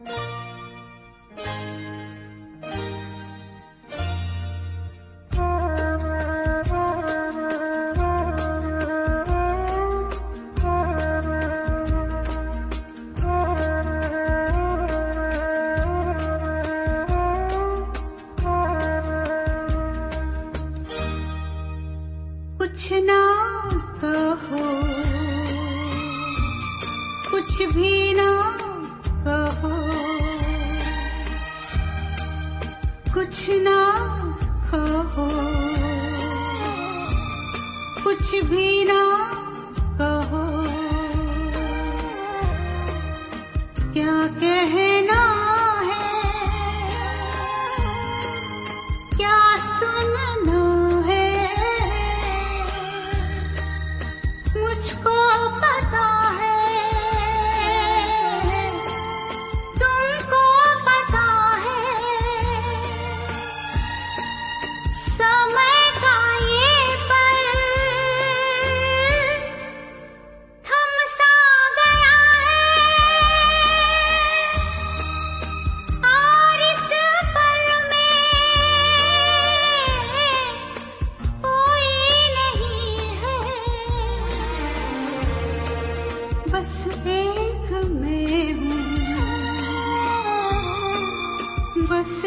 कुछ कुछ भी ना कुछ ना कहो। कुछ भी ना कहो। क्या कहना बस एक मैं हूँ। बस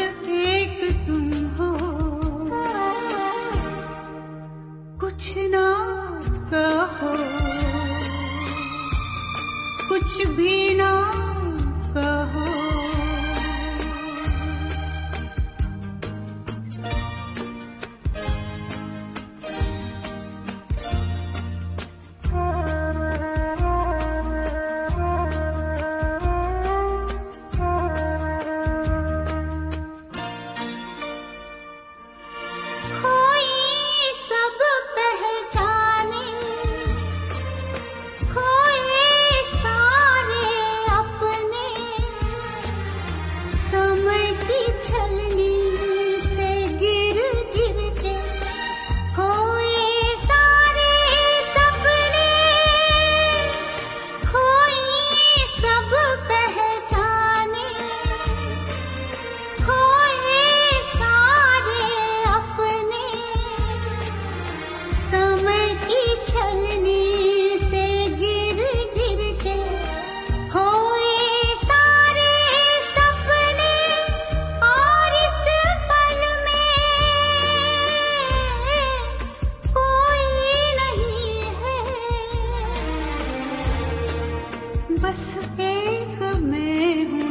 बस एक मैं हूँ।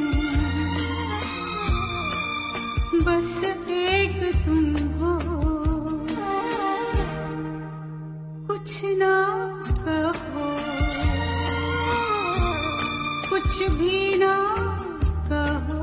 बस एक तुम हो। कुछ ना कहो। कुछ भी ना कहो।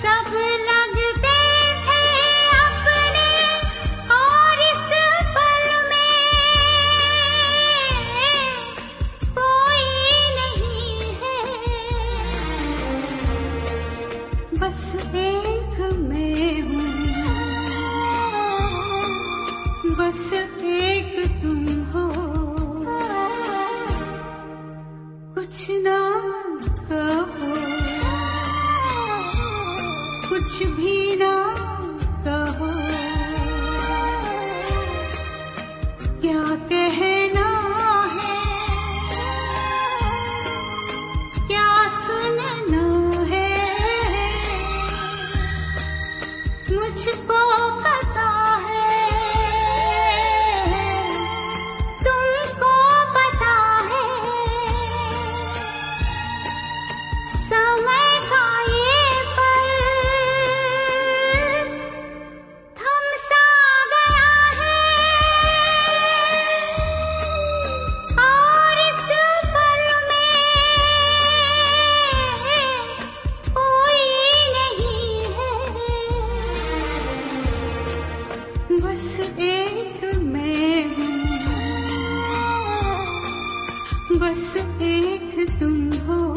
सब लगते कोई नहीं है। बस एक मैं हूँ बस एक तुम हो। कुछ भी ना एक मैं हूँ। बस एक तुम हो।